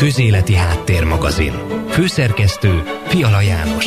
Közéleti Háttérmagazin. Főszerkesztő Fiala János.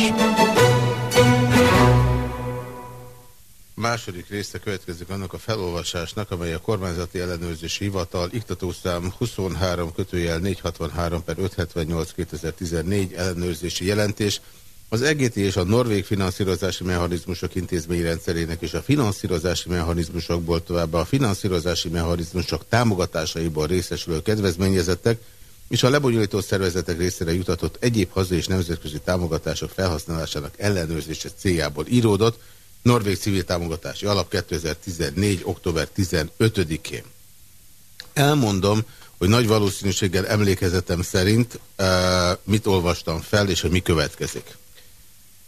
Második része következik annak a felolvasásnak, amely a kormányzati ellenőrzési hivatal iktatószám 23 kötőjel 463 per 578 2014 ellenőrzési jelentés az EGT és a Norvég finanszírozási mechanizmusok intézményrendszerének és a finanszírozási mechanizmusokból továbbá a finanszírozási mechanizmusok támogatásaiból részesülő kedvezményezettek és a lebonyolító szervezetek részére jutatott egyéb hazai és nemzetközi támogatások felhasználásának ellenőrzése céljából íródott Norvég Civil Támogatási Alap 2014. október 15-én. Elmondom, hogy nagy valószínűséggel emlékezetem szerint uh, mit olvastam fel, és hogy mi következik.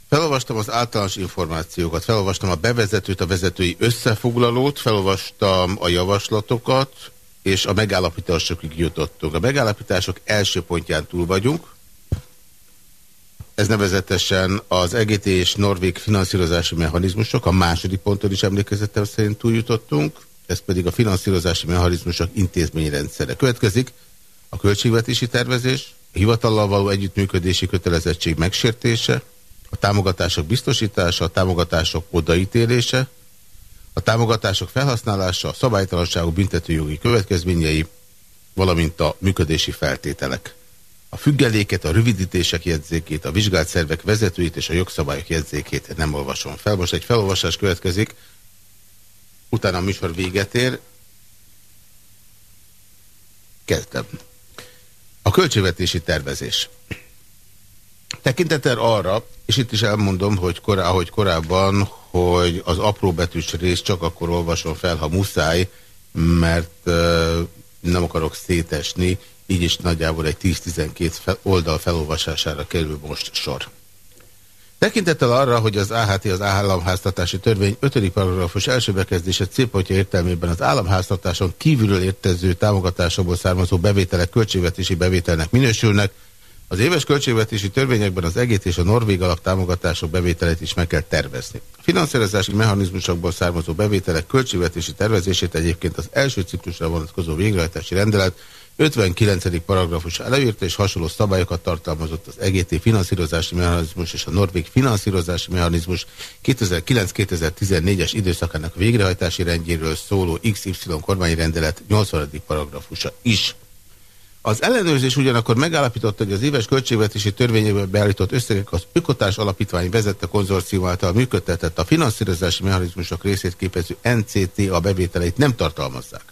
Felolvastam az általános információkat, felolvastam a bevezetőt, a vezetői összefoglalót, felolvastam a javaslatokat, és a megállapításokig jutottunk. A megállapítások első pontján túl vagyunk. Ez nevezetesen az EGT és Norvég finanszírozási mechanizmusok, a második ponton is emlékezetem szerint túljutottunk, ez pedig a finanszírozási mechanizmusok intézményrendszere. Következik a költségvetési tervezés, a hivatallal való együttműködési kötelezettség megsértése, a támogatások biztosítása, a támogatások odaítélése, a támogatások felhasználása, a szabálytalanságú büntetőjogi következményei, valamint a működési feltételek. A függeléket, a rövidítések jegyzékét, a vizsgált szervek vezetőit és a jogszabályok jegyzékét nem olvasom fel. Most egy felolvasás következik, utána a műsor véget ér. Kezdem. A költségvetési tervezés. Tekintettel arra, és itt is elmondom, hogy korá, ahogy korábban, hogy az apróbetűs rész csak akkor olvasom fel, ha muszáj, mert nem akarok szétesni, így is nagyjából egy 10-12 fel, oldal felolvasására kerül most sor. Tekintettel arra, hogy az AHT az államháztatási törvény 5. paragrafus első bekezdése célpontja értelmében az államháztatáson kívülről értező támogatásokból származó bevételek költségvetési bevételnek minősülnek, az éves költségvetési törvényekben az EGT és a Norvég alap támogatások bevételét is meg kell tervezni. A finanszírozási mechanizmusokból származó bevételek költségvetési tervezését egyébként az első ciklusra vonatkozó végrehajtási rendelet 59. paragrafus előírta és hasonló szabályokat tartalmazott az EGT finanszírozási mechanizmus és a Norvég finanszírozási mechanizmus 2009-2014-es időszakának végrehajtási rendjéről szóló XY kormányrendelet 80. paragrafusa is. Az ellenőrzés ugyanakkor megállapította, hogy az éves költségvetési törvényekben beállított összegek az Ökotárs Alapítvány vezette konzorcium által működtetett a finanszírozási mechanizmusok részét képező NCT a bevételeit nem tartalmazzák.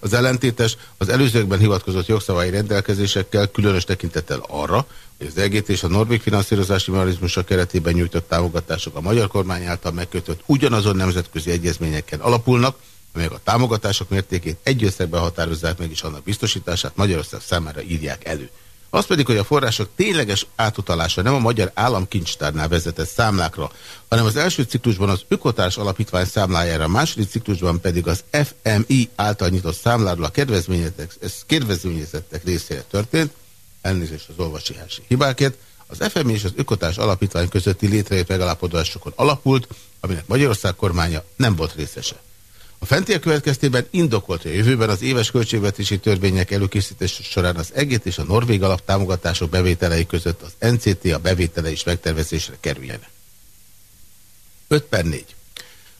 Az ellentétes az előzőkben hivatkozott jogszabályi rendelkezésekkel különös tekintettel arra, hogy az EGT és a Norvég finanszírozási mechanizmusok keretében nyújtott támogatások a magyar kormány által megkötött ugyanazon nemzetközi egyezményeken alapulnak, amelyek a támogatások mértékét egy összegben határozzák meg, és annak biztosítását Magyarország számára írják elő. Az pedig, hogy a források tényleges átutalása nem a Magyar Államkincstárnál vezetett számlákra, hanem az első ciklusban az Ökotárs Alapítvány számlájára, a második ciklusban pedig az FMI által nyitott számláról a kedvezményezettek részére történt, elnézést az olvasihási hibákért, az FMI és az Ökotárs Alapítvány közötti létrejött megalapodásokon alapult, aminek Magyarország kormánya nem volt részese. A fentiek következtében indokolt, hogy a jövőben az éves költségvetési törvények előkészítése során az EGT és a Norvég alap támogatások bevételei között az NCT a bevétele is megtervezésre kerüljen. 5 per 4.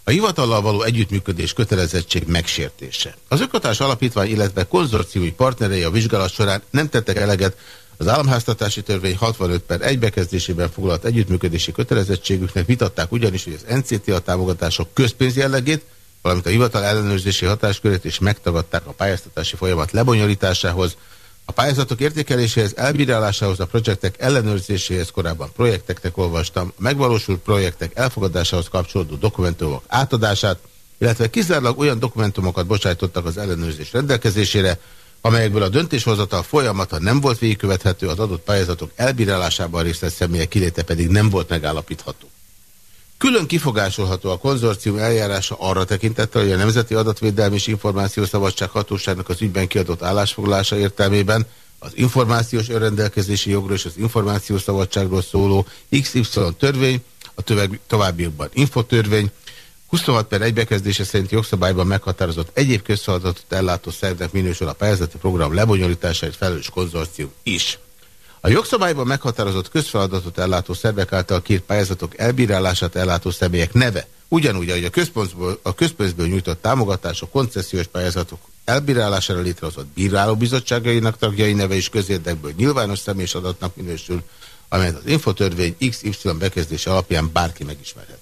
A hivatallal való együttműködés kötelezettség megsértése. Az Ökotás Alapítvány, illetve konzorciumi partnerei a vizsgálat során nem tettek eleget az államháztatási törvény 65 per 1 bekezdésében foglalt együttműködési kötelezettségüknek vitatták ugyanis, hogy az NCT a támogatások közpénz jellegét, valamint a hivatal ellenőrzési hatáskörét is megtagadták a pályáztatási folyamat lebonyolításához, a pályázatok értékeléséhez, elbírálásához, a projektek ellenőrzéséhez korábban projekteknek olvastam, a megvalósult projektek elfogadásához kapcsolódó dokumentumok átadását, illetve kizárólag olyan dokumentumokat bocsájtottak az ellenőrzés rendelkezésére, amelyekből a döntéshozatal folyamata nem volt végigkövethető, az adott pályázatok elbírálásában részlet személye kiléte pedig nem volt megállapítható. Külön kifogásolható a konzorcium eljárása arra tekintettel, hogy a Nemzeti Adatvédelmi és Információszabadság Hatóságnak az ügyben kiadott állásfoglalása értelmében az információs önrendelkezési jogról és az információszabadságról szóló XY törvény, a továbbiakban infotörvény, 26 per egy bekezdése szerint jogszabályban meghatározott egyéb közfeladatot ellátó szervnek minősül a pályázati program lebonyolításáért felelős konzorcium is. A jogszabályban meghatározott közfeladatot ellátó szervek által kírt pályázatok elbírálását ellátó személyek neve, ugyanúgy, ahogy a közpénzből, a közpénzből nyújtott támogatások, koncesziós pályázatok elbírálására létrehozott bírálóbizottságainak tagjai neve is közérdekből nyilvános személyes adatnak minősül, amelyet az infotörvény XY bekezdése alapján bárki megismerhet.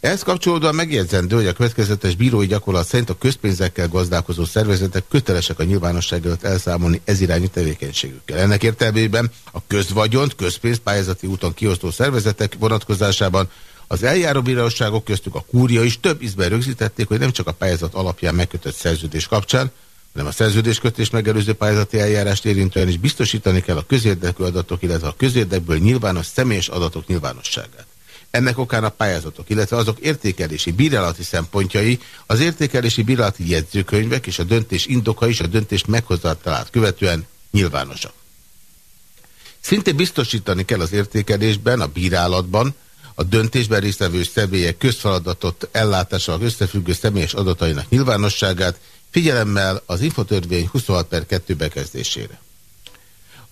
Ehhez kapcsolódóan megjegyzendő, hogy a következetes bírói gyakorlat szerint a közpénzekkel gazdálkozó szervezetek kötelesek a nyilvánosság előtt elszámolni ez irányú tevékenységükkel. Ennek értelmében a közvagyont közpénzpályázati úton kiosztó szervezetek vonatkozásában az eljáró bíróságok köztük a kúria is több ízben rögzítették, hogy nem csak a pályázat alapján megkötött szerződés kapcsán, hanem a szerződéskötés megelőző pályázati eljárást érintően is biztosítani kell a közérdekű adatok, illetve a közérdekből nyilvános személyes adatok nyilvánosságát. Ennek okán a pályázatok, illetve azok értékelési, bírálati szempontjai, az értékelési bírálati jegyzőkönyvek és a döntés indoka is a döntést meghozatalát követően nyilvánosak. Szintén biztosítani kell az értékelésben, a bírálatban, a döntésben résztvevő személyek közfeladatot ellátással összefüggő személyes adatainak nyilvánosságát, figyelemmel az infotörvény 26 per 2 bekezdésére.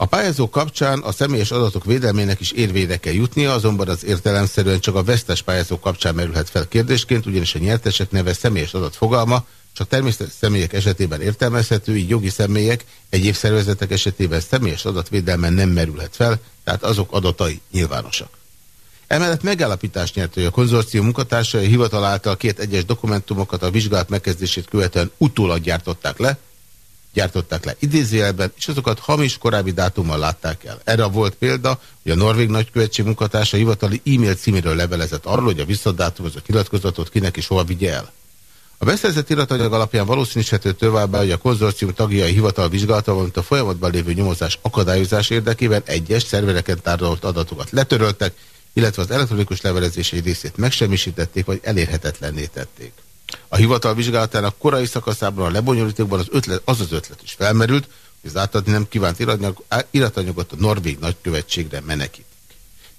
A pályázó kapcsán a személyes adatok védelmének is érvényre kell jutnia, azonban az értelemszerűen csak a vesztes pályázó kapcsán merülhet fel kérdésként, ugyanis a nyertesek neve személyes adat fogalma, csak természetes személyek esetében értelmezhető, így jogi személyek, egyéb szervezetek esetében személyes adatvédelmen nem merülhet fel, tehát azok adatai nyilvánosak. Emellett megállapítást nyert, hogy a konzorcium munkatársai hivatal által két egyes dokumentumokat a vizsgálat megkezdését követően utólag gyártották le, gyártották le idézőjelben, és azokat hamis korábbi dátummal látták el. Erre volt példa, hogy a Norvég nagykövetség munkatársa hivatali e-mail címéről levelezett arról, hogy a visszadátumozott nyilatkozatot kinek is hova vigye el. A beszerzett iratanyag alapján valószínűsíthető továbbá, hogy a konzorcium tagjai hivatal vizsgálata, valamint a folyamatban lévő nyomozás akadályozás érdekében egyes szervereken tárolt adatokat letöröltek, illetve az elektronikus levelezés egy részét megsemmisítették, vagy elérhetetlenné tették. A hivatal vizsgálatának korai szakaszában a lebonyolítókban az, ötlet, az az ötlet is felmerült, hogy az átadni nem kívánt iratanyag, iratanyagot a Norvég nagykövetségre menekítik.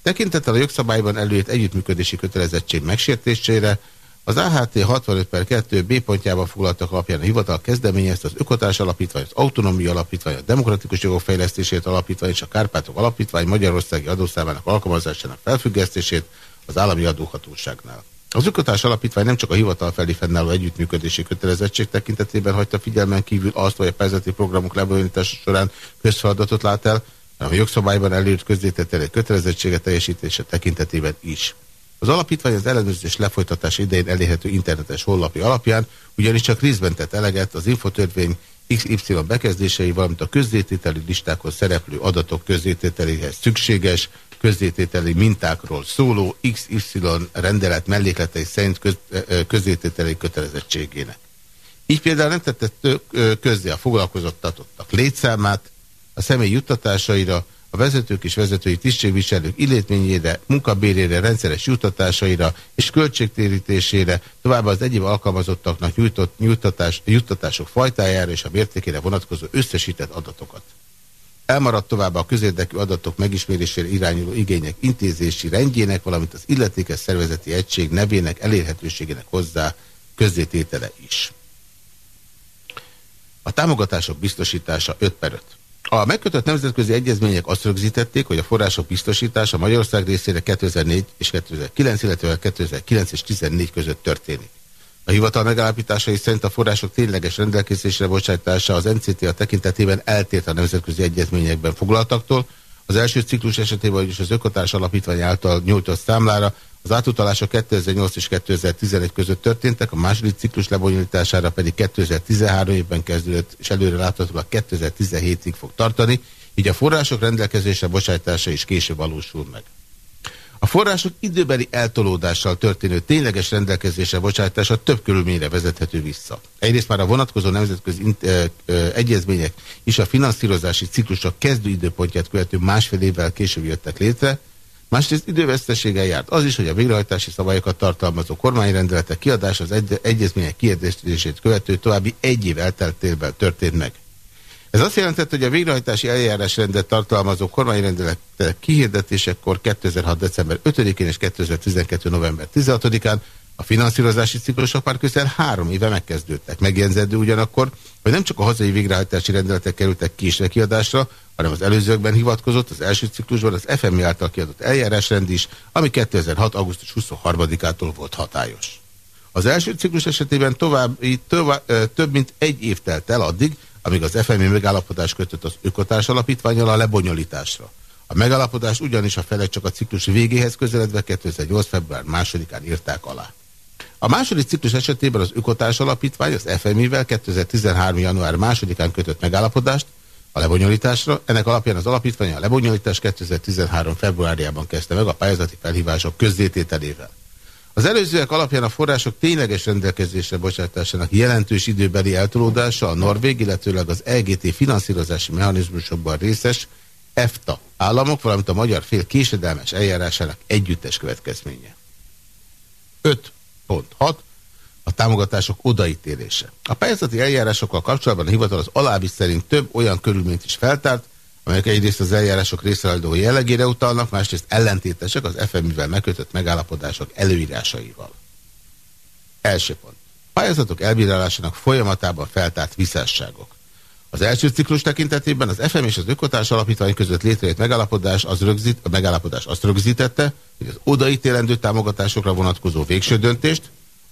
Tekintettel a jogszabályban előírt együttműködési kötelezettség megsértésére, az AHT 65 per 2 B pontjában foglaltak alapján a hivatal kezdeményezte az Ökotárs Alapítvány, az Autonómia Alapítvány, a Demokratikus Jogok Fejlesztését Alapítvány és a Kárpátok Alapítvány Magyarországi adószámának alkalmazásának felfüggesztését az állami adóhatóságnál. Az Ökotárs Alapítvány nem csak a hivatal felé fennálló együttműködési kötelezettség tekintetében hagyta figyelmen kívül azt, hogy a pályázati programok lebonyolítása során közfeladatot lát el, hanem a jogszabályban előírt közzétételi kötelezettsége teljesítése tekintetében is. Az alapítvány az ellenőrzés lefolytatás idején elérhető internetes honlapi alapján ugyanis csak részben tett eleget az infotörvény XY bekezdései, valamint a közzétételi listákon szereplő adatok közzétételéhez szükséges, közzétételi mintákról szóló XY rendelet mellékletei szerint köz, közzétételi kötelezettségének. Így például nem tette közzé a foglalkoztatottak létszámát, a személy juttatásaira, a vezetők és vezetői tisztségviselők illétményére, munkabérére, rendszeres juttatásaira és költségtérítésére, továbbá az egyéb alkalmazottaknak nyújtott nyújtatás, juttatások fajtájára és a mértékére vonatkozó összesített adatokat. Elmaradt továbbá a közérdekű adatok megismerésére irányuló igények intézési rendjének, valamint az illetékes szervezeti egység nevének elérhetőségének hozzá közzététele is. A támogatások biztosítása 5 per 5. A megkötött nemzetközi egyezmények azt rögzítették, hogy a források biztosítása Magyarország részére 2004 és 2009, illetve 2009 és 2014 között történik. A hivatal megállapításai szerint a források tényleges rendelkezésre bocsátása az NCT a tekintetében eltért a nemzetközi egyezményekben foglaltaktól. Az első ciklus esetében, vagyis az Ökotárs Alapítvány által nyújtott számlára az átutalások 2008 és 2011 között történtek, a második ciklus lebonyolítására pedig 2013 évben kezdődött, és előre láthatólag 2017-ig fog tartani, így a források rendelkezésre bocsátása is később valósul meg. A források időbeli eltolódással történő tényleges rendelkezésre bocsátása több körülményre vezethető vissza. Egyrészt már a vonatkozó nemzetközi egyezmények és a finanszírozási ciklusok kezdő időpontját követő másfél évvel később jöttek létre, Másrészt időveszteséggel járt az is, hogy a végrehajtási szabályokat tartalmazó kormányrendeletek kiadása az egy egyezmények kiedésítését követő további egy év elteltével történt meg. Ez azt jelentett, hogy a végrehajtási eljárásrendet tartalmazó kormányrendeletek kihirdetésekor 2006. december 5-én és 2012. november 16-án A finanszírozási ciklusok már közel három éve megkezdődtek. Megjegyzendő ugyanakkor, hogy nem csak a hazai végrehajtási rendeletek kerültek késve kiadásra, hanem az előzőkben hivatkozott az első ciklusban az FMI által kiadott eljárásrend is, ami 2006. augusztus 23-ától volt hatályos. Az első ciklus esetében tovább, tovább, több mint egy év telt el addig, amíg az FMI megállapodás kötött az ökotárs alapítványal a lebonyolításra. A megállapodás ugyanis a felek csak a ciklus végéhez közeledve 2008. február 2-án írták alá. A második ciklus esetében az Ökotárs Alapítvány az FMI-vel 2013. január 2-án kötött megállapodást a lebonyolításra. Ennek alapján az alapítvány a lebonyolítás 2013. februárjában kezdte meg a pályázati felhívások közzétételével. Az előzőek alapján a források tényleges rendelkezésre bocsátásának jelentős időbeli eltolódása a Norvég, illetőleg az EGT finanszírozási mechanizmusokban részes EFTA államok, valamint a magyar fél késedelmes eljárásának együttes következménye. 5.6. A támogatások odaítélése. A pályázati eljárásokkal kapcsolatban a hivatal az alábbi szerint több olyan körülményt is feltárt, amelyek egyrészt az eljárások részrehajló jellegére utalnak, másrészt ellentétesek az FMI-vel megkötött megállapodások előírásaival. Első pont. Pályázatok elbírálásának folyamatában feltárt visszásságok. Az első ciklus tekintetében az FM és az Ökotárs Alapítvány között létrejött megállapodás, az rögzít, a megállapodás azt rögzítette, hogy az odaítélendő támogatásokra vonatkozó végső döntést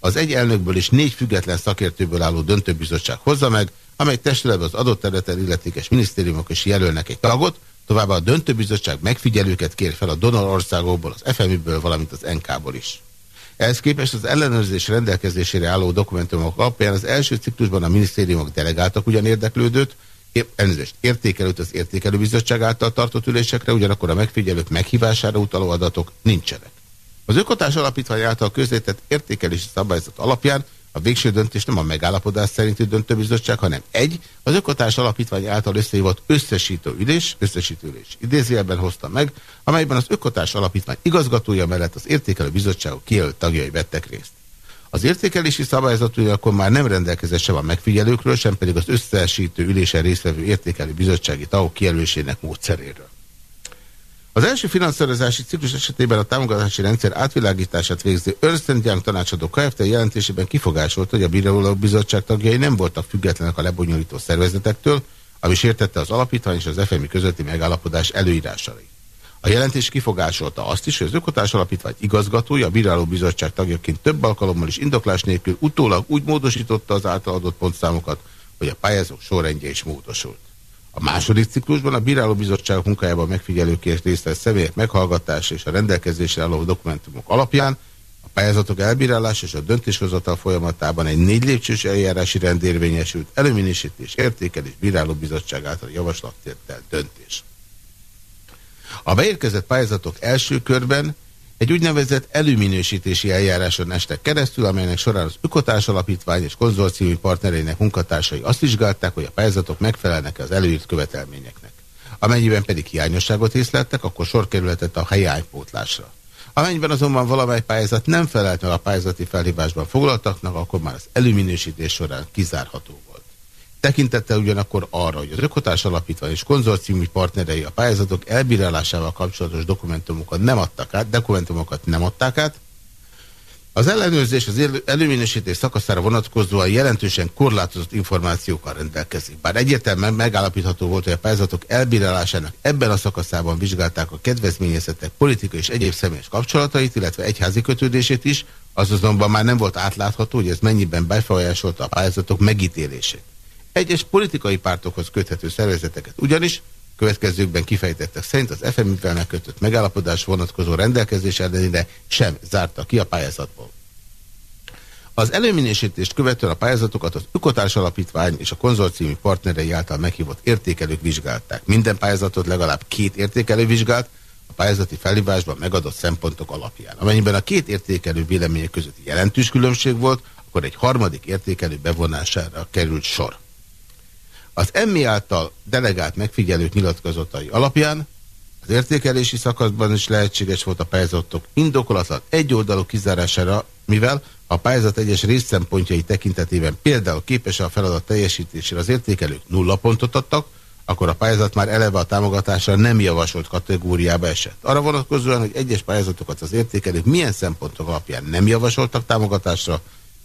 az egy elnökből és négy független szakértőből álló döntőbizottság hozza meg, amely testületben az adott területen illetékes minisztériumok is jelölnek egy tagot, továbbá a döntőbizottság megfigyelőket kér fel a donor országokból, az FMI-ből, valamint az NK-ból is. Ehhez képest az ellenőrzés rendelkezésére álló dokumentumok alapján az első ciklusban a minisztériumok delegáltak ugyan érdeklődőt, elnézést értékelőt az értékelőbizottság által tartott ülésekre, ugyanakkor a megfigyelők meghívására utaló adatok nincsenek. Az Ökotás Alapítvány által közzétett értékelési szabályzat alapján a végső döntés nem a megállapodás szerinti döntőbizottság, hanem egy, az Ökotárs Alapítvány által összehívott összesítő ülés, összesítő ülés idézőjelben hozta meg, amelyben az Ökotárs Alapítvány igazgatója mellett az értékelő bizottságok kijelölt tagjai vettek részt. Az értékelési szabályzat akkor már nem rendelkezett sem a megfigyelőkről, sem pedig az összesítő ülésen résztvevő értékelő bizottsági tagok kijelölésének módszeréről. Az első finanszírozási ciklus esetében a támogatási rendszer átvilágítását végző Ernst Young tanácsadó Kft. jelentésében kifogásolta, hogy a Bíró Bizottság tagjai nem voltak függetlenek a lebonyolító szervezetektől, ami sértette az alapítvány és az FMI közötti megállapodás előírásai. A jelentés kifogásolta azt is, hogy az Ökotás Alapítvány igazgatója a Bíráló Bizottság tagjaként több alkalommal is indoklás nélkül utólag úgy módosította az által adott pontszámokat, hogy a pályázók sorrendje is módosult. A második ciklusban a bírálóbizottság munkájában megfigyelőkért részt vett személyek meghallgatása és a rendelkezésre álló dokumentumok alapján a pályázatok elbírálása és a döntéshozatal folyamatában egy négy lépcsős eljárási rend érvényesült, előminősítés, értékelés, bírálóbizottság által javaslattétel döntés. A beérkezett pályázatok első körben egy úgynevezett előminősítési eljáráson estek keresztül, amelynek során az Ökotárs Alapítvány és konzorciumi partnereinek munkatársai azt vizsgálták, hogy a pályázatok megfelelnek az előírt követelményeknek. Amennyiben pedig hiányosságot észleltek, akkor sor kerülhetett a helyánypótlásra. Amennyiben azonban valamely pályázat nem felelt meg a pályázati felhívásban foglaltaknak, akkor már az előminősítés során kizárható. Tekintettel ugyanakkor arra, hogy az Ökotás Alapítvány és konzorciumi partnerei a pályázatok elbírálásával kapcsolatos dokumentumokat nem adtak át, dokumentumokat nem adták át, az ellenőrzés az előminősítés szakaszára vonatkozóan jelentősen korlátozott információkkal rendelkezik. Bár egyértelműen megállapítható volt, hogy a pályázatok elbírálásának ebben a szakaszában vizsgálták a kedvezményezettek politikai és egyéb személyes kapcsolatait, illetve egyházi kötődését is, az azonban már nem volt átlátható, hogy ez mennyiben befolyásolta a pályázatok megítélését egyes politikai pártokhoz köthető szervezeteket. Ugyanis következőkben kifejtettek szerint az FMI-vel megkötött megállapodás vonatkozó rendelkezés ellenére sem zárta ki a pályázatból. Az előminősítést követően a pályázatokat az Ökotárs Alapítvány és a konzorciumi partnerei által meghívott értékelők vizsgálták. Minden pályázatot legalább két értékelő vizsgált, a pályázati felhívásban megadott szempontok alapján. Amennyiben a két értékelő vélemények között jelentős különbség volt, akkor egy harmadik értékelő bevonására került sor. Az emmi által delegált megfigyelők nyilatkozatai alapján az értékelési szakaszban is lehetséges volt a pályázatok indokolatlan egyoldalú kizárására, mivel a pályázat egyes részszempontjai tekintetében például képes a feladat teljesítésére az értékelők nulla pontot adtak, akkor a pályázat már eleve a támogatásra nem javasolt kategóriába esett. Arra vonatkozóan, hogy egyes pályázatokat az értékelők milyen szempontok alapján nem javasoltak támogatásra,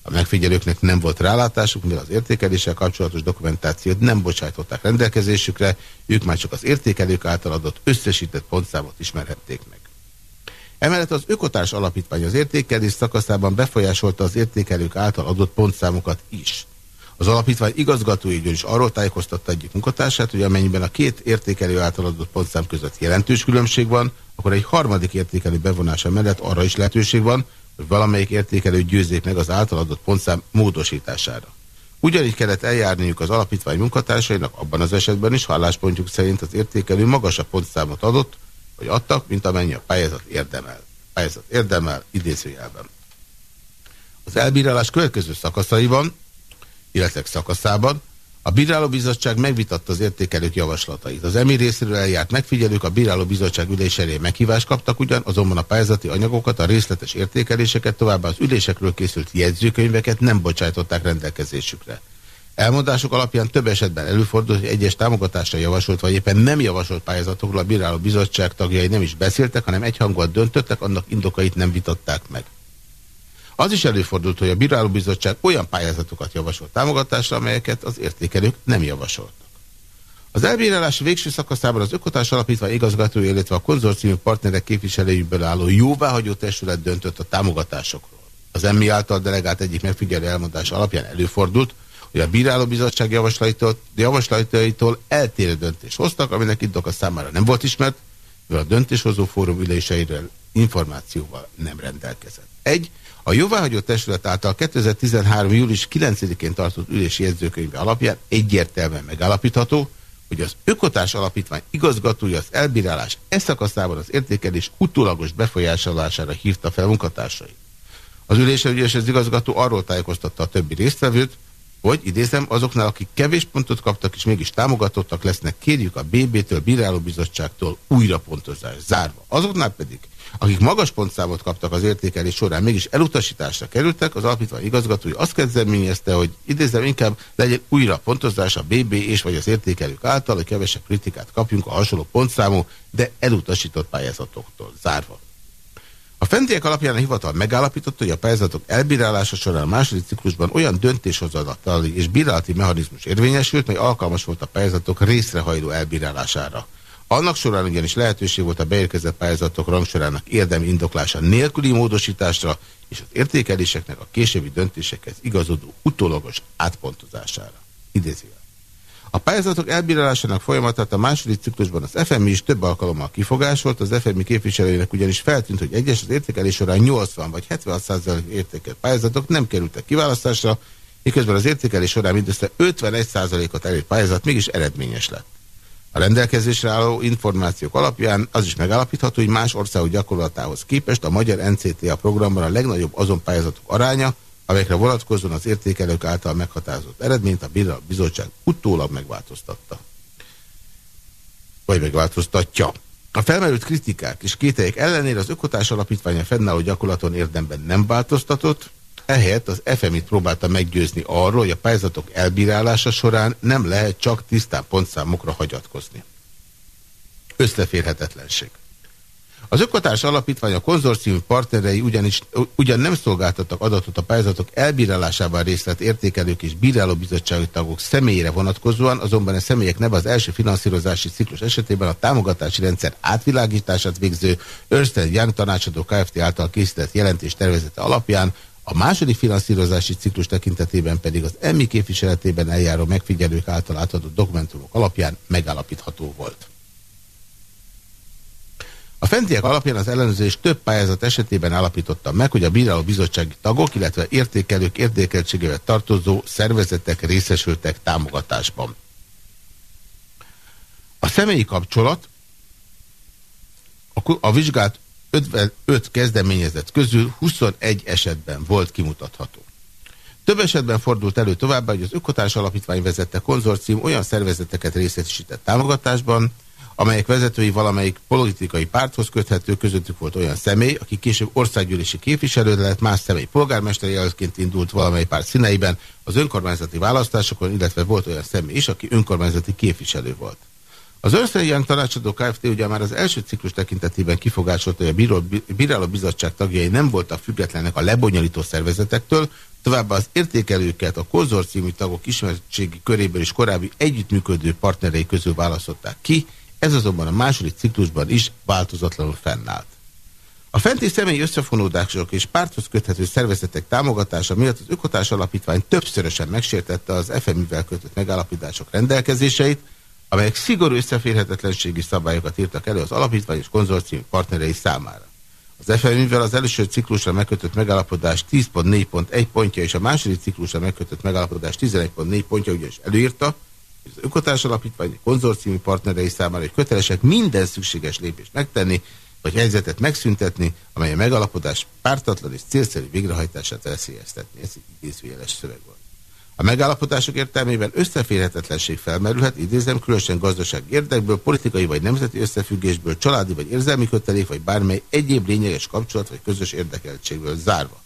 a megfigyelőknek nem volt rálátásuk, mivel az értékeléssel kapcsolatos dokumentációt nem bocsájtották rendelkezésükre, ők már csak az értékelők által adott összesített pontszámot ismerhették meg. Emellett az Ökotárs Alapítvány az értékelés szakaszában befolyásolta az értékelők által adott pontszámokat is. Az alapítvány igazgatói is arról tájékoztatta egyik munkatársát, hogy amennyiben a két értékelő által adott pontszám között jelentős különbség van, akkor egy harmadik értékelő bevonása mellett arra is lehetőség van, valamelyik értékelő győzzék meg az által adott pontszám módosítására. Ugyanígy kellett eljárniuk az alapítvány munkatársainak abban az esetben is, halláspontjuk szerint az értékelő magasabb pontszámot adott, vagy adtak, mint amennyi a pályázat érdemel. Pályázat érdemel idézőjelben. Az elbírálás következő szakaszaiban, illetve szakaszában a bírálóbizottság megvitatta az értékelők javaslatait. Az EMI részéről eljárt megfigyelők a bírálóbizottság üléseré meghívást kaptak ugyan, azonban a pályázati anyagokat, a részletes értékeléseket, továbbá az ülésekről készült jegyzőkönyveket nem bocsájtották rendelkezésükre. Elmondások alapján több esetben előfordult, hogy egyes támogatásra javasolt, vagy éppen nem javasolt pályázatokról a bíráló bizottság tagjai nem is beszéltek, hanem egyhangúan döntöttek, annak indokait nem vitatták meg. Az is előfordult, hogy a bírálóbizottság olyan pályázatokat javasolt támogatásra, amelyeket az értékelők nem javasoltak. Az elbírálás végső szakaszában az Ökotás Alapítvány igazgatója, illetve a konzorcium partnerek képviselőjükből álló jóváhagyó testület döntött a támogatásokról. Az emmi által delegált egyik megfigyelő elmondás alapján előfordult, hogy a bírálóbizottság javaslataitól eltérő döntést hoztak, aminek indoka számára nem volt ismert, mivel a döntéshozó fórum üléseiről információval nem rendelkezett. Egy, a jóváhagyó testület által 2013. július 9-én tartott ülési jegyzőkönyve alapján egyértelműen megállapítható, hogy az Ökotárs Alapítvány igazgatója az elbírálás e szakaszában az értékelés utólagos befolyásolására hívta fel munkatársait. Az ülésre ügyes az igazgató arról tájékoztatta a többi résztvevőt, hogy idézem, azoknál, akik kevés pontot kaptak és mégis támogatottak lesznek, kérjük a BB-től, Bírálóbizottságtól újra pontozás zárva. Azoknál pedig, akik magas pontszámot kaptak az értékelés során, mégis elutasításra kerültek, az alapítvány igazgatói azt kezdeményezte, hogy idézem inkább legyen újra pontozás a BB és vagy az értékelők által, hogy kevesebb kritikát kapjunk a hasonló pontszámú, de elutasított pályázatoktól zárva. A fentiek alapján a hivatal megállapította, hogy a pályázatok elbírálása során a második ciklusban olyan döntéshozatali és bírálati mechanizmus érvényesült, mely alkalmas volt a pályázatok részrehajló elbírálására. Annak során ugyanis lehetőség volt a beérkezett pályázatok rangsorának érdemi indoklása nélküli módosításra és az értékeléseknek a későbbi döntésekhez igazodó utólagos átpontozására. Idézőjel. A pályázatok elbírálásának folyamatát a második ciklusban az FMI is több alkalommal kifogásolt, az FMI képviselőjének ugyanis feltűnt, hogy egyes az értékelés során 80 vagy 76% értékelt pályázatok nem kerültek kiválasztásra, miközben az értékelés során mindössze 51%-ot elért pályázat mégis eredményes lett. A rendelkezésre álló információk alapján az is megállapítható, hogy más országok gyakorlatához képest a magyar NCTA programban a legnagyobb azon pályázatok aránya, amelyekre vonatkozóan az értékelők által meghatározott eredményt a bizottság utólag megváltoztatta. Vagy megváltoztatja. A felmerült kritikák és kételyek ellenére az Ökotás Alapítványa fennálló gyakorlaton érdemben nem változtatott, ehelyett az FMI-t próbálta meggyőzni arról, hogy a pályázatok elbírálása során nem lehet csak tisztán pontszámokra hagyatkozni. Összeférhetetlenség. Az Ökotárs Alapítvány a konzorcium partnerei ugyanis, ugyan nem szolgáltattak adatot a pályázatok elbírálásában részlet értékelők és bírálóbizottsági tagok személyére vonatkozóan, azonban a személyek neve az első finanszírozási ciklus esetében a támogatási rendszer átvilágítását végző Ernst Young tanácsadó Kft. által készített jelentés tervezete alapján a második finanszírozási ciklus tekintetében pedig az EMI képviseletében eljáró megfigyelők által átadott dokumentumok alapján megállapítható volt. A fentiek alapján az ellenőrzés több pályázat esetében állapította meg, hogy a bíráló bizottsági tagok, illetve értékelők értékeltségével tartozó szervezetek részesültek támogatásban. A személyi kapcsolat a vizsgált 55 kezdeményezet közül 21 esetben volt kimutatható. Több esetben fordult elő továbbá, hogy az Ökotárs Alapítvány vezette konzorcium olyan szervezeteket részesített támogatásban, amelyek vezetői valamelyik politikai párthoz köthető, közöttük volt olyan személy, aki később országgyűlési képviselő lett, más személy polgármesteri jelöltként indult valamely párt színeiben az önkormányzati választásokon, illetve volt olyan személy is, aki önkormányzati képviselő volt. Az Örszei Young tanácsadó Kft. ugye már az első ciklus tekintetében kifogásolta, hogy a bíráló bizottság tagjai nem voltak függetlenek a lebonyolító szervezetektől, továbbá az értékelőket a konzorciumi tagok ismertségi köréből is korábbi együttműködő partnerei közül választották ki, ez azonban a második ciklusban is változatlanul fennállt. A fenti személyi összefonódások és párthoz köthető szervezetek támogatása miatt az Ökotárs Alapítvány többszörösen megsértette az FMI-vel kötött megállapítások rendelkezéseit, amelyek szigorú összeférhetetlenségi szabályokat írtak elő az alapítvány és konzorcium partnerei számára. Az FMI-vel az első ciklusra megkötött megállapodás 10.4.1 pontja és a második ciklusra megkötött megállapodás 11.4 pontja ugyanis előírta, hogy az Ökotárs Alapítvány konzorciumi partnerei számára, hogy kötelesek minden szükséges lépést megtenni, vagy helyzetet megszüntetni, amely a megalapodás pártatlan és célszerű végrehajtását veszélyeztetni. Ez egy idézőjeles szöveg volt. A megállapodások értelmében összeférhetetlenség felmerülhet, idézem, különösen gazdaság érdekből, politikai vagy nemzeti összefüggésből, családi vagy érzelmi kötelék, vagy bármely egyéb lényeges kapcsolat vagy közös érdekeltségből zárva.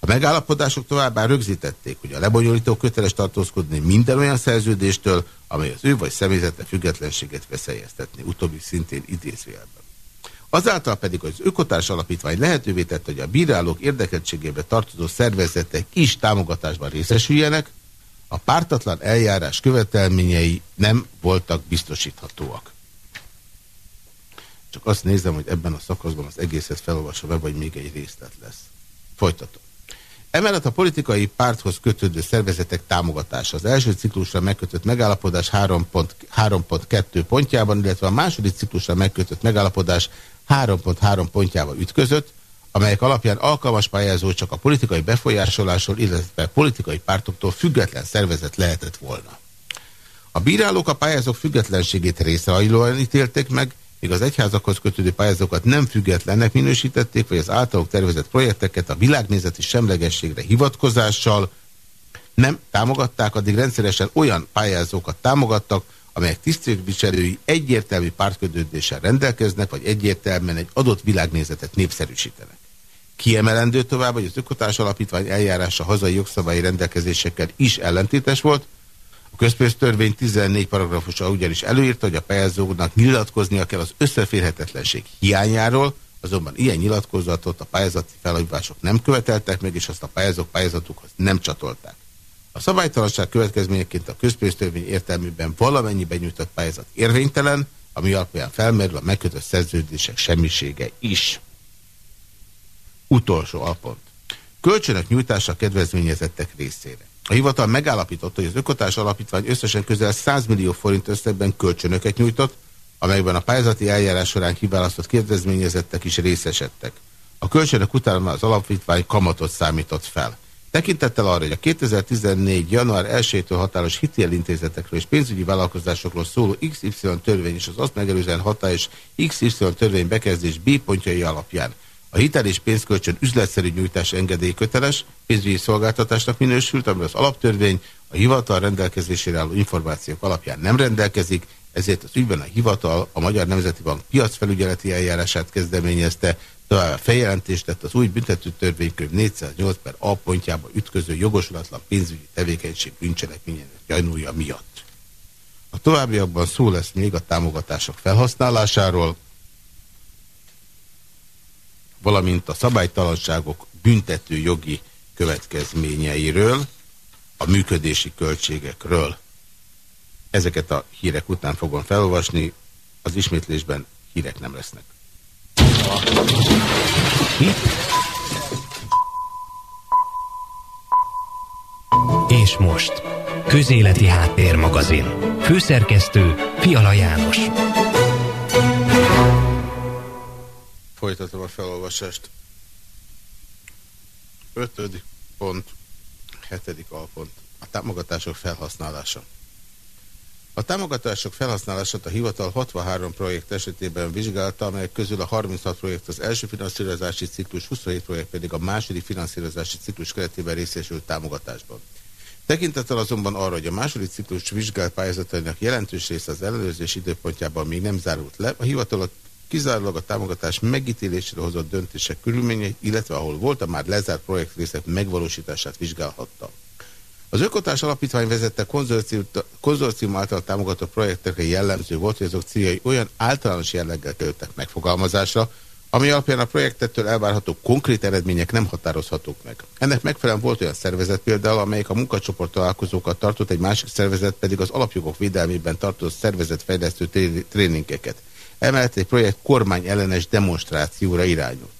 A megállapodások továbbá rögzítették, hogy a lebonyolító köteles tartózkodni minden olyan szerződéstől, amely az ő vagy személyzete függetlenséget veszélyeztetni, utóbbi szintén idézőjelben. Azáltal pedig az Ökotárs Alapítvány lehetővé tette, hogy a bírálók érdekeltségébe tartozó szervezetek is támogatásban részesüljenek, a pártatlan eljárás követelményei nem voltak biztosíthatóak. Csak azt nézem, hogy ebben a szakaszban az egészet felolvasva, vagy még egy részlet lesz. Folytatom. Emellett a politikai párthoz kötődő szervezetek támogatása az első ciklusra megkötött megállapodás 3.2 pontjában, illetve a második ciklusra megkötött megállapodás 3.3 pontjával ütközött, amelyek alapján alkalmas pályázó csak a politikai befolyásolásról, illetve politikai pártoktól független szervezet lehetett volna. A bírálók a pályázók függetlenségét részrehajlóan ítélték meg, míg az egyházakhoz kötődő pályázókat nem függetlennek minősítették, vagy az általuk tervezett projekteket a világnézeti semlegességre hivatkozással nem támogatták, addig rendszeresen olyan pályázókat támogattak, amelyek tisztségviselői egyértelmű pártködődéssel rendelkeznek, vagy egyértelműen egy adott világnézetet népszerűsítenek. Kiemelendő tovább, hogy az Ökotárs Alapítvány eljárása hazai jogszabályi rendelkezésekkel is ellentétes volt. A közpénztörvény 14 paragrafusa ugyanis előírta, hogy a pályázóknak nyilatkoznia kell az összeférhetetlenség hiányáról, azonban ilyen nyilatkozatot a pályázati felhívások nem követeltek meg, és azt a pályázók pályázatukhoz nem csatolták. A szabálytalanság következményeként a közpénztörvény értelműben valamennyi benyújtott pályázat érvénytelen, ami alapján felmerül a megkötött szerződések semmisége is. Utolsó alpont. Kölcsönök nyújtása kedvezményezettek részére. A hivatal megállapította, hogy az Ökotárs Alapítvány összesen közel 100 millió forint összegben kölcsönöket nyújtott, amelyben a pályázati eljárás során kiválasztott kedvezményezettek is részesedtek. A kölcsönök után az alapítvány kamatot számított fel. Tekintettel arra, hogy a 2014. január 1-től határos hitélintézetekről és pénzügyi vállalkozásokról szóló XY törvény és az azt megelőzően hatályos XY törvény bekezdés B pontjai alapján a hitel és pénzkölcsön üzletszerű nyújtás engedély köteles, pénzügyi szolgáltatásnak minősült, amivel az alaptörvény a hivatal rendelkezésére álló információk alapján nem rendelkezik, ezért az ügyben a hivatal a Magyar Nemzeti Bank piacfelügyeleti eljárását kezdeményezte, Továbbá feljelentést tett az új büntető törvénykönyv 408 per A pontjába ütköző jogosulatlan pénzügyi tevékenység bűncselekményének gyanúja miatt. A továbbiakban szó lesz még a támogatások felhasználásáról, valamint a szabálytalanságok büntető jogi következményeiről, a működési költségekről. Ezeket a hírek után fogom felolvasni, az ismétlésben hírek nem lesznek. És most, Közéleti Háttérmagazin. Főszerkesztő Fiala János. Folytatom a felolvasást. Ötödik pont, hetedik alpont. A támogatások felhasználása. A támogatások felhasználását a hivatal 63 projekt esetében vizsgálta, amelyek közül a 36 projekt az első finanszírozási ciklus, 27 projekt pedig a második finanszírozási ciklus keretében részesült támogatásban. Tekintettel azonban arra, hogy a második ciklus vizsgált pályázatainak jelentős része az ellenőrzés időpontjában még nem zárult le, a hivatal kizárólag a támogatás megítélésére hozott döntések körülményei, illetve ahol volt a már lezárt projektrészek megvalósítását vizsgálhatta. Az Ökotárs Alapítvány vezette konzorcium, által támogatott projektekre jellemző volt, hogy azok céljai olyan általános jelleggel kerültek megfogalmazásra, ami alapján a projektettől elvárható konkrét eredmények nem határozhatók meg. Ennek megfelelően volt olyan szervezet például, amelyik a munkacsoport találkozókat tartott, egy másik szervezet pedig az alapjogok védelmében tartott szervezetfejlesztő tréningeket. Emellett egy projekt kormány ellenes demonstrációra irányult.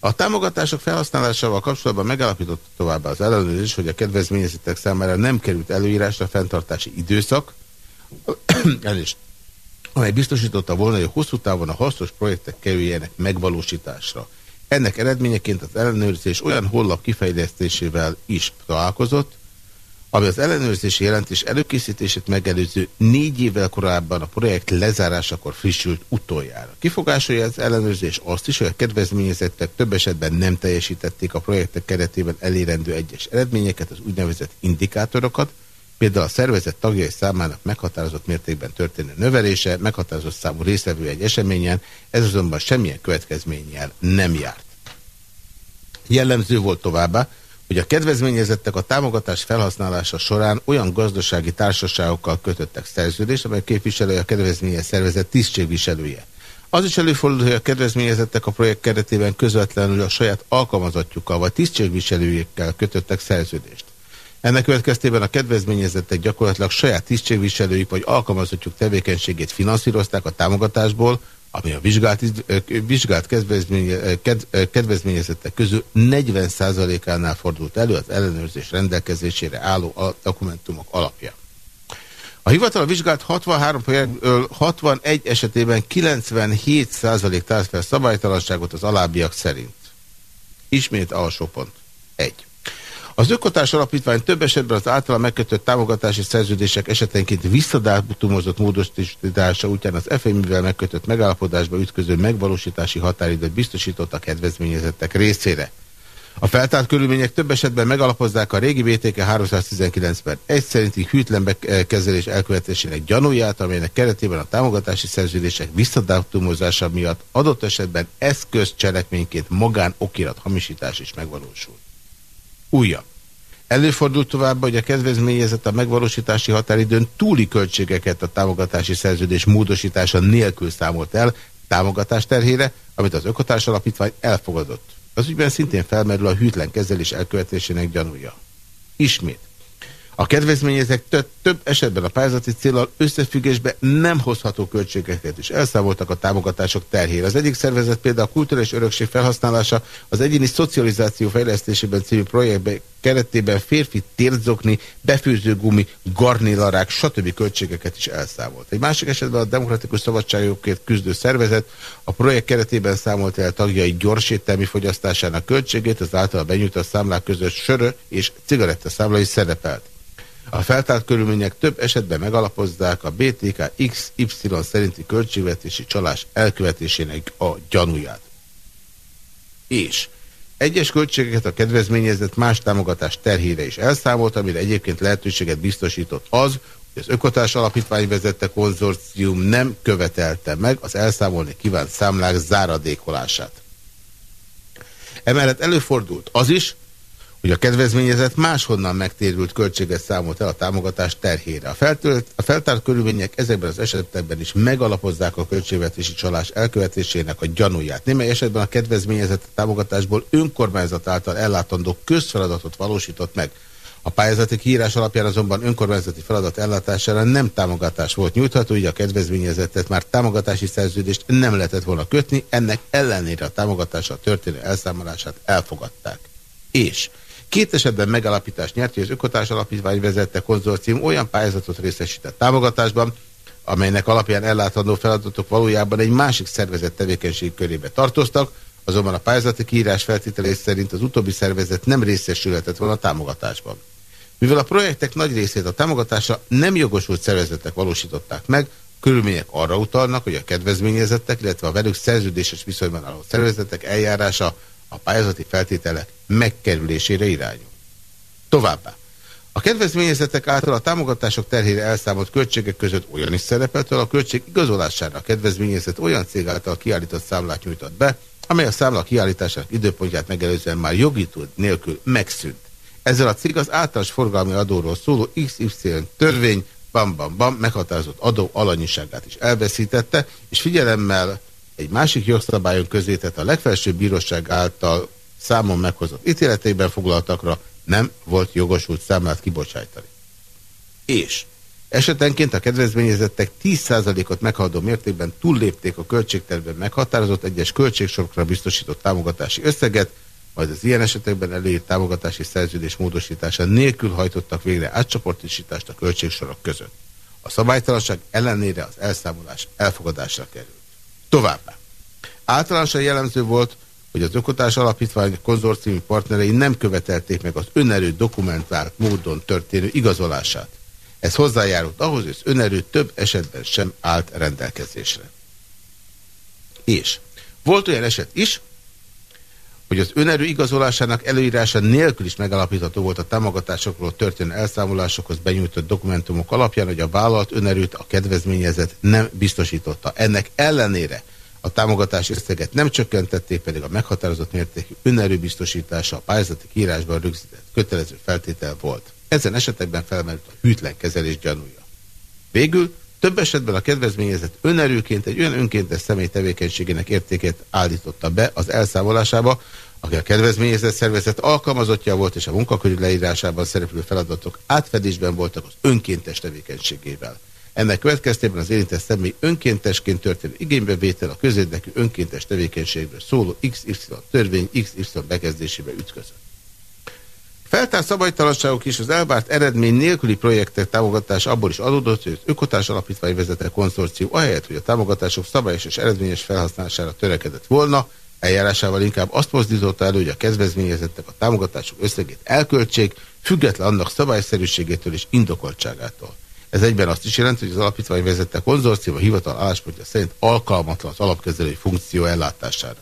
A támogatások felhasználásával kapcsolatban megállapította továbbá az ellenőrzés, hogy a kedvezményezetek számára nem került előírásra fenntartási időszak, elést, amely biztosította volna, hogy hosszú távon a hasznos projektek kerüljenek megvalósításra. Ennek eredményeként az ellenőrzés olyan hollap kifejlesztésével is találkozott, ami az ellenőrzési jelentés előkészítését megelőző négy évvel korábban a projekt lezárásakor frissült utoljára. Kifogásolja az ellenőrzés azt is, hogy a kedvezményezettek több esetben nem teljesítették a projektek keretében elérendő egyes eredményeket, az úgynevezett indikátorokat, például a szervezet tagjai számának meghatározott mértékben történő növelése, meghatározott számú részvevő egy eseményen, ez azonban semmilyen következménnyel nem járt. Jellemző volt továbbá, hogy a kedvezményezettek a támogatás felhasználása során olyan gazdasági társaságokkal kötöttek szerződést, amely képviselője a kedvezményes szervezet tisztségviselője. Az is előfordul, hogy a kedvezményezettek a projekt keretében közvetlenül a saját alkalmazatjukkal vagy tisztségviselőjékkel kötöttek szerződést. Ennek következtében a kedvezményezettek gyakorlatilag saját tisztségviselőik vagy alkalmazottjuk tevékenységét finanszírozták a támogatásból, ami a vizsgált, vizsgált kedvezménye, ked, kedvezményezettek közül 40%-ánál fordult elő az ellenőrzés rendelkezésére álló dokumentumok alapja. A hivatal a vizsgált 63 projektből 61 esetében 97% tárt fel szabálytalanságot az alábbiak szerint. Ismét alsó pont. 1. Az Ökotárs Alapítvány több esetben az általa megkötött támogatási szerződések esetenként visszadátumozott módosítása útján az FMI-vel megkötött megállapodásba ütköző megvalósítási határidőt biztosított a kedvezményezettek részére. A feltárt körülmények több esetben megalapozzák a régi BTK 319-ben egy szerinti hűtlen kezelés elkövetésének gyanúját, amelynek keretében a támogatási szerződések visszadátumozása miatt adott esetben eszközcselekményként magánokirat hamisítás is megvalósult. Újabb. Előfordult tovább, hogy a kedvezményezett a megvalósítási határidőn túli költségeket a támogatási szerződés módosítása nélkül számolt el támogatás terhére, amit az Ökotárs Alapítvány elfogadott. Az ügyben szintén felmerül a hűtlen kezelés elkövetésének gyanúja. Ismét. A kedvezményezek több esetben a pályázati célral összefüggésbe nem hozható költségeket is elszámoltak a támogatások terhére. Az egyik szervezet például a kulturális örökség felhasználása az egyéni szocializáció fejlesztésében című projektbe keretében férfi térzokni, befőzőgumi, garnélarák, stb. költségeket is elszámolt. Egy másik esetben a demokratikus szabadságokért küzdő szervezet a projekt keretében számolt el tagjai gyorsételmi fogyasztásának költségét, az által benyújtott számlák között sörö és cigaretta számlai szerepelt. A feltárt körülmények több esetben megalapozzák a BTK XY szerinti költségvetési csalás elkövetésének a gyanúját. És egyes költségeket a kedvezményezett más támogatás terhére is elszámolt, amire egyébként lehetőséget biztosított az, hogy az Ökotárs Alapítvány vezette konzorcium nem követelte meg az elszámolni kívánt számlák záradékolását. Emellett előfordult az is, hogy a kedvezményezett máshonnan megtérült költséget számolt el a támogatás terhére. A, feltölt, a feltárt körülmények ezekben az esetekben is megalapozzák a költségvetési csalás elkövetésének a gyanúját. Némely esetben a kedvezményezett támogatásból önkormányzat által ellátandó közfeladatot valósított meg. A pályázati kiírás alapján azonban önkormányzati feladat ellátására nem támogatás volt nyújtható, így a kedvezményezettet már támogatási szerződést nem lehetett volna kötni, ennek ellenére a támogatása történő elszámolását elfogadták. És Két esetben megalapítást nyert, hogy az Ökotárs Alapítvány vezette konzorcium olyan pályázatot részesített támogatásban, amelynek alapján ellátandó feladatok valójában egy másik szervezet tevékenység körébe tartoztak, azonban a pályázati kiírás feltételés szerint az utóbbi szervezet nem részesülhetett volna a támogatásban. Mivel a projektek nagy részét a támogatása nem jogosult szervezetek valósították meg, körülmények arra utalnak, hogy a kedvezményezettek, illetve a velük szerződéses viszonyban álló szervezetek eljárása a pályázati feltételek megkerülésére irányul. Továbbá. A kedvezményezetek által a támogatások terhére elszámolt költségek között olyan is szerepelt, hogy a költség igazolására a kedvezményezet olyan cég által kiállított számlát nyújtott be, amely a számla kiállításának időpontját megelőzően már jogi nélkül megszűnt. Ezzel a cég az általános forgalmi adóról szóló XY törvény bam, bam, bam, meghatározott adó alanyiságát is elveszítette, és figyelemmel egy másik jogszabályon közétett a legfelsőbb bíróság által számon meghozott ítéletében foglaltakra nem volt jogosult számlát kibocsájtani. És esetenként a kedvezményezettek 10%-ot meghaladó mértékben túllépték a költségtervben meghatározott egyes költségsorokra biztosított támogatási összeget, majd az ilyen esetekben előírt támogatási szerződés módosítása nélkül hajtottak végre átcsoportosítást a költségsorok között. A szabálytalanság ellenére az elszámolás elfogadásra került. Továbbá. Általánosan jellemző volt, hogy az Ökotás Alapítvány konzorciumi partnerei nem követelték meg az önerő dokumentált módon történő igazolását. Ez hozzájárult ahhoz, hogy az önerő több esetben sem állt rendelkezésre. És volt olyan eset is, hogy az önerő igazolásának előírása nélkül is megalapítható volt a támogatásokról történő elszámolásokhoz benyújtott dokumentumok alapján, hogy a vállalat önerőt a kedvezményezet nem biztosította. Ennek ellenére a támogatási összeget nem csökkentették, pedig a meghatározott mértékű önerő biztosítása a pályázati kiírásban rögzített kötelező feltétel volt. Ezen esetekben felmerült a hűtlen kezelés gyanúja. Végül több esetben a kedvezményezett önerőként egy olyan önkéntes személy tevékenységének értékét állította be az elszámolásába, aki a kedvezményezett szervezet alkalmazottja volt, és a munkakörű leírásában szereplő feladatok átfedésben voltak az önkéntes tevékenységével. Ennek következtében az érintett személy önkéntesként történő igénybevétel a közérdekű önkéntes tevékenységről szóló XY törvény XY bekezdésébe ütközött. Feltárt szabálytalanságok is az elvárt eredmény nélküli projektek támogatás abból is adódott, hogy az Ökotás Alapítvány vezetett konszorcium ahelyett, hogy a támogatások szabályos és eredményes felhasználására törekedett volna, eljárásával inkább azt mozdította elő, hogy a kedvezményezettek a támogatások összegét elköltsék, független annak szabályszerűségétől és indokoltságától. Ez egyben azt is jelenti, hogy az alapítvány vezette konzorcium a hivatal álláspontja szerint alkalmatlan az alapkezelői funkció ellátására.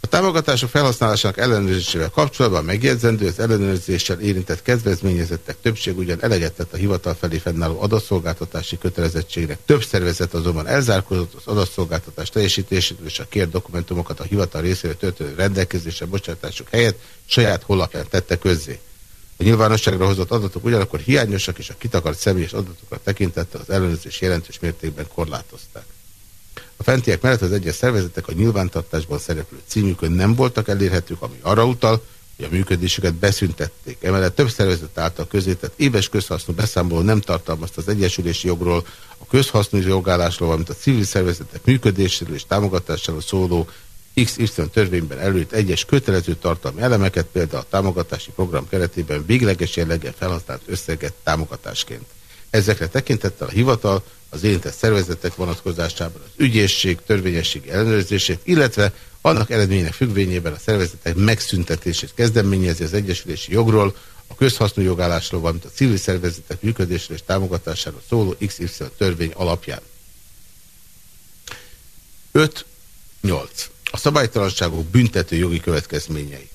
A támogatások felhasználásának ellenőrzésével kapcsolatban megjegyzendő, az ellenőrzéssel érintett kedvezményezettek többség ugyan eleget tett a hivatal felé fennálló adatszolgáltatási kötelezettségnek. Több szervezet azonban elzárkozott az adatszolgáltatás teljesítésétől és a kért dokumentumokat a hivatal részére történő rendelkezésre bocsátások helyett saját honlapján tette közzé. A nyilvánosságra hozott adatok ugyanakkor hiányosak, és a kitakart személyes adatokra tekintettel az ellenőrzés jelentős mértékben korlátozták. A fentiek mellett az egyes szervezetek a nyilvántartásban szereplő címükön nem voltak elérhetők, ami arra utal, hogy a működésüket beszüntették. Emellett több szervezet által közétett éves közhasznú beszámoló nem tartalmazta az egyesülési jogról, a közhasznú jogállásról, valamint a civil szervezetek működéséről és támogatásáról szóló XY törvényben előtt egyes kötelező tartalmi elemeket, például a támogatási program keretében végleges jelleggel felhasznált összeget támogatásként. Ezekre tekintettel a hivatal az érintett szervezetek vonatkozásában az ügyészség törvényesség ellenőrzését, illetve annak eredménynek függvényében a szervezetek megszüntetését kezdeményezi az egyesülési jogról, a közhasznú jogállásról, valamint a civil szervezetek működésről és támogatásáról szóló XY törvény alapján. 5. 8. A szabálytalanságok büntető jogi következményei.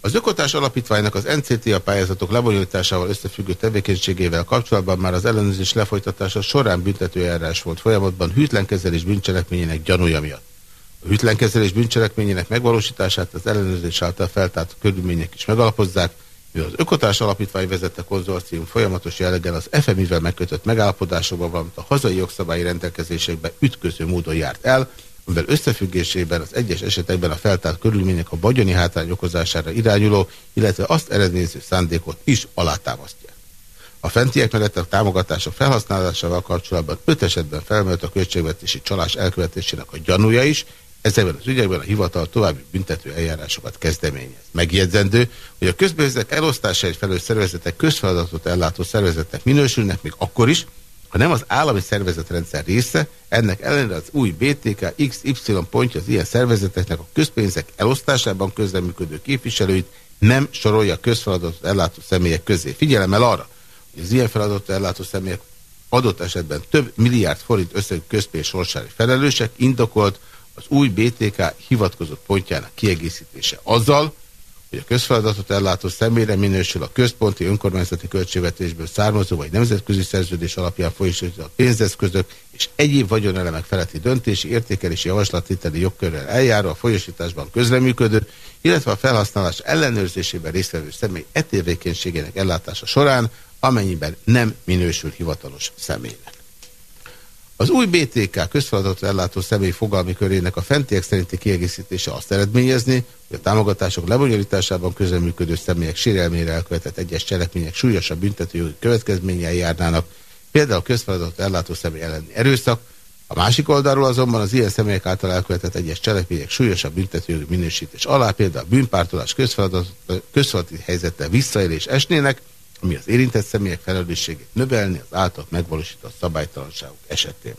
Az Ökotás Alapítványnak az NCT pályázatok lebonyolításával összefüggő tevékenységével kapcsolatban már az ellenőrzés lefolytatása során büntetőjárás volt folyamatban hűtlenkezelés bűncselekményének gyanúja miatt. A hűtlenkezelés bűncselekményének megvalósítását az ellenőrzés által feltárt körülmények is megalapozzák, mivel az Ökotás Alapítvány vezette konzorcium folyamatos jelleggel az FMI-vel megkötött megállapodásokban, valamint a hazai jogszabályi rendelkezésekbe ütköző módon járt el, amivel összefüggésében az egyes esetekben a feltárt körülmények a vagyoni hátrány okozására irányuló, illetve azt eredményező szándékot is alátámasztják. A fentiek mellett a támogatások felhasználásával kapcsolatban öt esetben felmerült a költségvetési csalás elkövetésének a gyanúja is, ezekben az ügyekben a hivatal további büntető eljárásokat kezdeményez. Megjegyzendő, hogy a közbevézek elosztása egy felelős szervezetek közfeladatot ellátó szervezetek minősülnek még akkor is, ha nem az állami szervezetrendszer része, ennek ellenére az új BTK XY pontja az ilyen szervezeteknek a közpénzek elosztásában közleműködő képviselőit nem sorolja közfeladatot ellátó személyek közé. Figyelemmel arra, hogy az ilyen feladatot ellátó személyek adott esetben több milliárd forint összegű közpénz sorsári felelősek, indokolt az új BTK hivatkozott pontjának kiegészítése azzal, hogy a közfeladatot ellátó személyre minősül a központi önkormányzati költségvetésből származó vagy nemzetközi szerződés alapján folyosított pénzeszközök és egyéb vagyonelemek feletti döntési, értékelési javaslattételi jogkörrel eljáró a folyosításban közreműködő, illetve a felhasználás ellenőrzésében résztvevő személy etévékenységének ellátása során, amennyiben nem minősül hivatalos személynek. Az új BTK közfeladatot ellátó személy fogalmi körének a fentiek szerinti kiegészítése azt eredményezni, hogy a támogatások lebonyolításában közreműködő személyek sérelmére elkövetett egyes cselekmények súlyosabb büntetőjogi következményei járnának, például a közfeladatot ellátó személy elleni erőszak, a másik oldalról azonban az ilyen személyek által elkövetett egyes cselekmények súlyosabb büntetőjogi minősítés alá, például a bűnpártolás közfeladati helyzettel visszaélés esnének, ami az érintett személyek felelősségét növelni az által megvalósított szabálytalanságok esetén.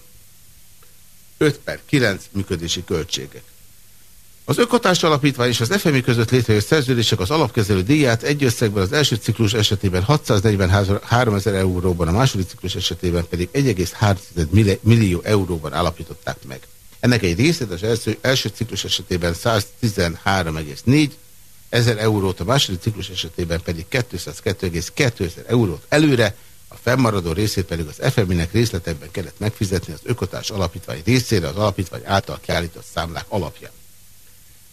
5 per 9 működési költségek. Az Ökotárs Alapítvány és az FMI között létrejött szerződések az alapkezelő díját egy összegben az első ciklus esetében 643 ezer euróban, a második ciklus esetében pedig 1,3 millió euróban állapították meg. Ennek egy részét az első, első ciklus esetében 113,4 ezer eurót, a második ciklus esetében pedig 202,2 ezer eurót előre, a fennmaradó részét pedig az FMI-nek részletekben kellett megfizetni az Ökotás Alapítvány részére az alapítvány által kiállított számlák alapján.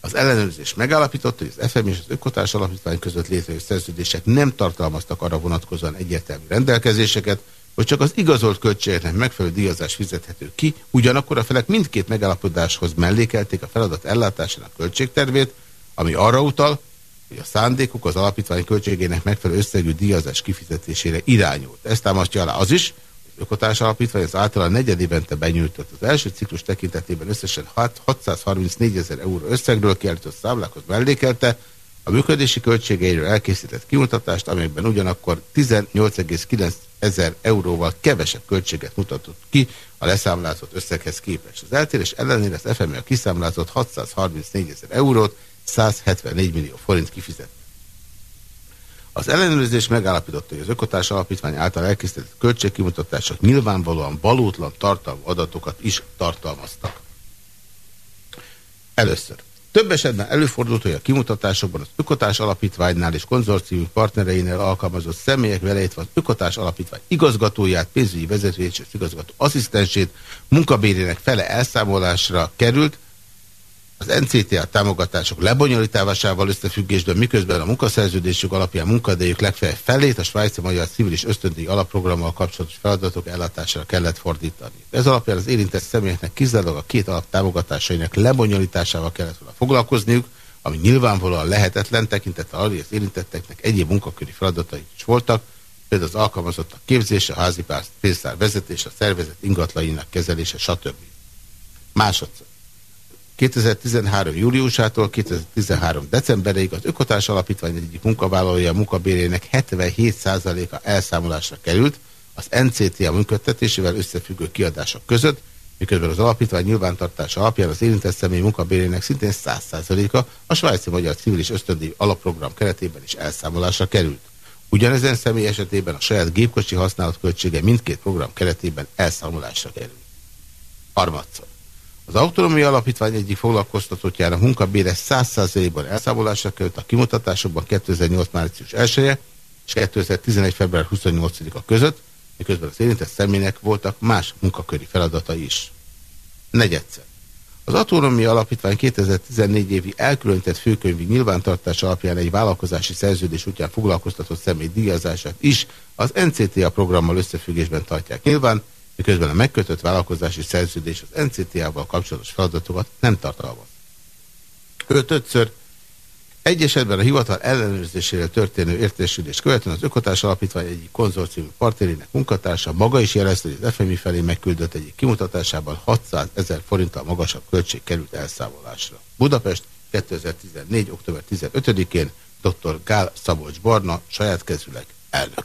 Az ellenőrzés megállapította, hogy az FMI és az Ökotás Alapítvány között létrejött szerződések nem tartalmaztak arra vonatkozóan egyértelmű rendelkezéseket, hogy csak az igazolt költségeknek megfelelő díjazás fizethető ki, ugyanakkor a felek mindkét megállapodáshoz mellékelték a feladat ellátásának költségtervét, ami arra utal, hogy a szándékuk az alapítvány költségének megfelelő összegű díjazás kifizetésére irányult. Ezt támasztja alá az is, hogy Ökotás Alapítvány az általán negyed évente benyújtott az első ciklus tekintetében összesen 634 ezer euró összegről kiállított számlákhoz mellékelte, a működési költségeiről elkészített kimutatást, amelyben ugyanakkor 18,9 ezer euróval kevesebb költséget mutatott ki a leszámlázott összeghez képest. Az eltérés ellenére az FMI a kiszámlázott 634 ezer eurót 174 millió forint kifizet. Az ellenőrzés megállapította, hogy az Ökotárs Alapítvány által elkészített költségkimutatások nyilvánvalóan valótlan tartalmú adatokat is tartalmaztak. Először. Több esetben előfordult, hogy a kimutatásokban az Ökotás Alapítványnál és konzorciumi partnereinél alkalmazott személyek velejtve az Ökotás Alapítvány igazgatóját, pénzügyi vezetőjét és igazgató asszisztensét munkabérének fele elszámolásra került, az NCTA támogatások lebonyolításával összefüggésben, miközben a munkaszerződésük alapján munkadélyük legfeljebb felét a svájci magyar civil és ösztöndíj alapprogrammal kapcsolatos feladatok ellátására kellett fordítani. Ez alapján az érintett személyeknek kizárólag a két alap támogatásainak lebonyolításával kellett volna foglalkozniuk, ami nyilvánvalóan lehetetlen tekintettel arra, hogy az érintetteknek egyéb munkaköri feladatai is voltak, például az alkalmazottak képzése, a házi pénztár vezetése, a szervezet ingatlainak kezelése, stb. Másodszor. 2013. júliusától 2013. decemberéig az Ökotás Alapítvány egyik munkavállalója a munkabérének 77%-a elszámolásra került az NCTA működtetésével összefüggő kiadások között, miközben az alapítvány nyilvántartása alapján az érintett személy munkabérének szintén 100%-a a svájci magyar civil és ösztöndi alapprogram keretében is elszámolásra került. Ugyanezen személy esetében a saját gépkocsi használat költsége mindkét program keretében elszámolásra került. Harmadszor. Az autonómia alapítvány egyik foglalkoztatottjára munkabére 100%-ban elszámolásra került a kimutatásokban 2008. március 1 -e és 2011. február 28-a között, miközben az érintett személynek voltak más munkaköri feladatai is. Negyedszer. Az Autonómia Alapítvány 2014 évi elkülönített főkönyvi nyilvántartása alapján egy vállalkozási szerződés útján foglalkoztatott személy díjazását is az NCTA programmal összefüggésben tartják nyilván, miközben a megkötött vállalkozási szerződés az NCTA-val kapcsolatos feladatokat nem tartalmaz. Ötötször egy esetben a hivatal ellenőrzésére történő értesülés követően az Ökotás Alapítvány egyik konzorciumi partnerének munkatársa maga is jelezte, hogy az FMI felé megküldött egyik kimutatásában 600 ezer forinttal magasabb költség került elszámolásra. Budapest 2014. október 15-én dr. Gál Szabolcs Barna saját kezüleg elnök.